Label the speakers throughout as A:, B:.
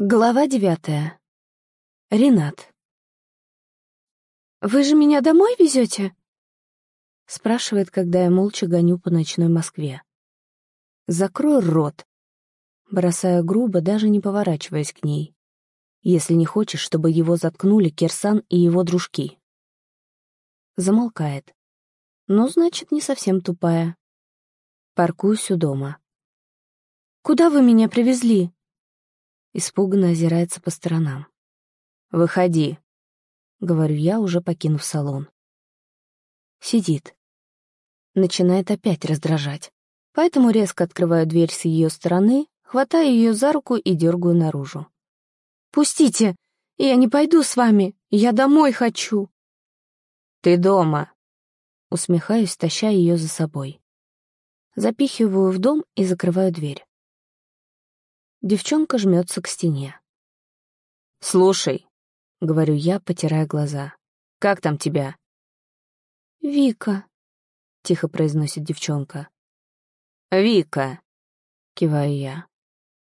A: Глава девятая. Ренат. «Вы же меня домой везете?» — спрашивает, когда я молча гоню по ночной Москве. «Закрой рот!» Бросая грубо, даже не поворачиваясь к ней. Если не хочешь, чтобы его заткнули Кирсан и его дружки. Замолкает. Ну, значит, не совсем тупая. Паркуюсь у дома. «Куда вы меня привезли?» Испуганно озирается по сторонам. «Выходи», — говорю я, уже покинув салон. Сидит. Начинает опять раздражать. Поэтому резко открываю дверь с ее стороны, хватаю ее за руку и дергаю наружу. «Пустите! Я не пойду с вами! Я домой хочу!» «Ты дома!» Усмехаюсь, таща ее за собой. Запихиваю в дом и закрываю дверь. Девчонка жмется к стене. «Слушай», — говорю я, потирая глаза, — «как там тебя?» «Вика», — тихо произносит девчонка. «Вика», — киваю я.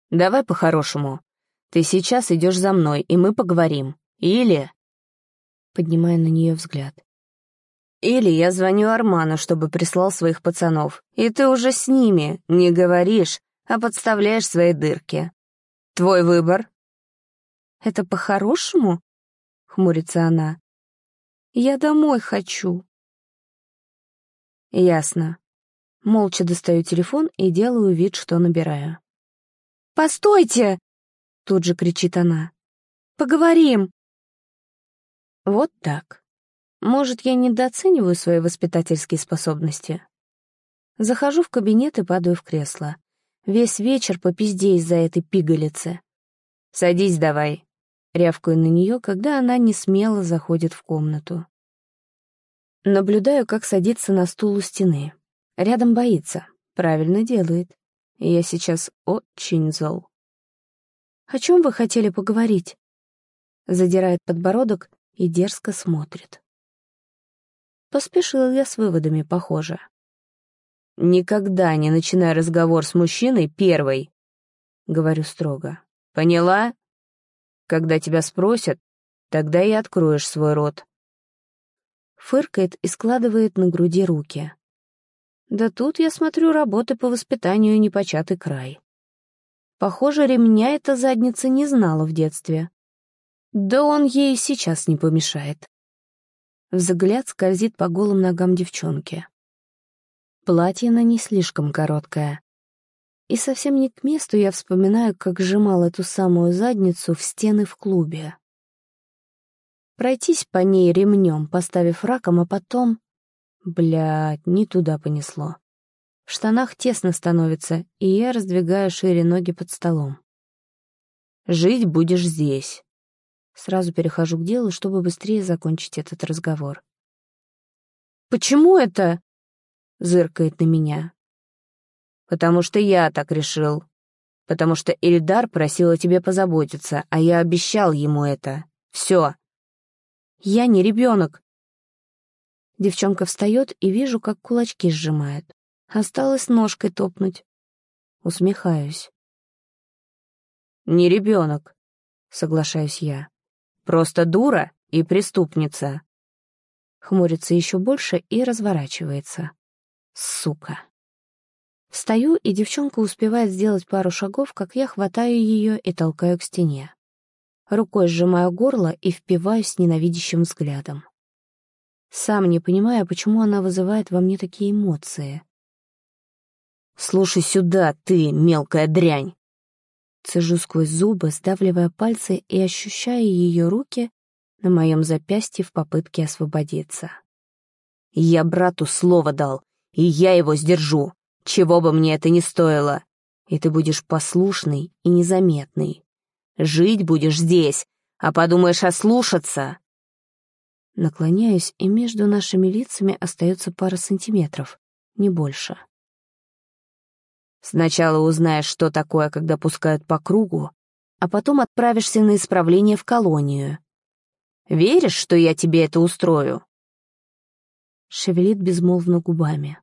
A: «Давай по-хорошему. Ты сейчас идешь за мной, и мы поговорим. Или...» Поднимая на нее взгляд. «Или я звоню Арману, чтобы прислал своих пацанов, и ты уже с ними не говоришь, а подставляешь свои дырки. Твой выбор?» «Это по-хорошему?» — хмурится она. «Я домой хочу». «Ясно». Молча достаю телефон и делаю вид, что набираю. «Постойте!» — тут же кричит она. «Поговорим!» Вот так. Может, я недооцениваю свои воспитательские способности? Захожу в кабинет и падаю в кресло. Весь вечер попиздей из-за этой пигалицы. «Садись давай», — рявкаю на нее, когда она не смело заходит в комнату. Наблюдаю, как садится на стул у стены. Рядом боится. Правильно делает. Я сейчас очень зол. «О чем вы хотели поговорить?» Задирает подбородок и дерзко смотрит. Поспешил я с выводами, похоже. «Никогда не начинай разговор с мужчиной первой», — говорю строго. «Поняла? Когда тебя спросят, тогда и откроешь свой рот». Фыркает и складывает на груди руки. Да тут, я смотрю, работы по воспитанию непочатый край. Похоже, ремня эта задница не знала в детстве. Да он ей сейчас не помешает. Взгляд скользит по голым ногам девчонки. Платье на ней слишком короткое. И совсем не к месту я вспоминаю, как сжимал эту самую задницу в стены в клубе. Пройтись по ней ремнем, поставив раком, а потом... Блядь, не туда понесло. В штанах тесно становится, и я раздвигаю шире ноги под столом. «Жить будешь здесь». Сразу перехожу к делу, чтобы быстрее закончить этот разговор. «Почему это?» Зыркает на меня. «Потому что я так решил. Потому что Ильдар просил о тебе позаботиться, а я обещал ему это. Все. Я не ребенок». Девчонка встает и вижу, как кулачки сжимает. Осталось ножкой топнуть. Усмехаюсь. «Не ребенок», — соглашаюсь я. «Просто дура и преступница». Хмурится еще больше и разворачивается. Сука. Встаю, и девчонка успевает сделать пару шагов, как я хватаю ее и толкаю к стене. Рукой сжимаю горло и впиваюсь ненавидящим взглядом. Сам не понимаю, почему она вызывает во мне такие эмоции. «Слушай сюда, ты, мелкая дрянь!» Цежу сквозь зубы, сдавливая пальцы и ощущая ее руки на моем запястье в попытке освободиться. «Я брату слово дал, и я его сдержу, чего бы мне это ни стоило. И ты будешь послушный и незаметный. Жить будешь здесь, а подумаешь ослушаться. Наклоняюсь, и между нашими лицами остается пара сантиметров, не больше. Сначала узнаешь, что такое, когда пускают по кругу, а потом отправишься на исправление в колонию. Веришь, что я тебе это устрою?» Шевелит безмолвно губами.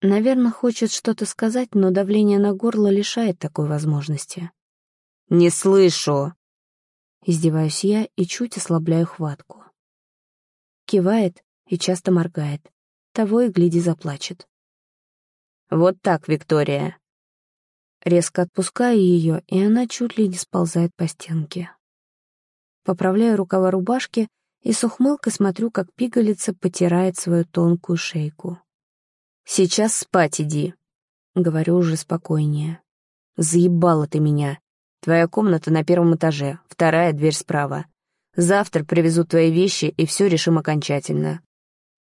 A: Наверное, хочет что-то сказать, но давление на горло лишает такой возможности. «Не слышу!»
B: Издеваюсь я и чуть ослабляю хватку. Кивает и часто моргает. Того и гляди заплачет.
A: «Вот так, Виктория!»
B: Резко отпускаю ее, и она чуть ли не сползает по стенке. Поправляю рукава рубашки и с ухмылкой смотрю, как пигалица потирает свою тонкую шейку.
A: «Сейчас спать иди», —
B: говорю уже спокойнее.
A: «Заебала ты меня. Твоя комната на первом этаже, вторая дверь справа. Завтра привезу твои вещи, и все решим окончательно.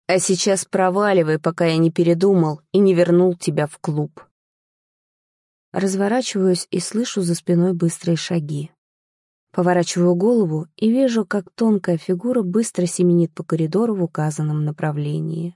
A: А сейчас проваливай, пока я не передумал и не вернул тебя в клуб.
B: Разворачиваюсь и слышу за спиной быстрые шаги. Поворачиваю голову и вижу, как тонкая фигура быстро семенит по коридору в указанном направлении.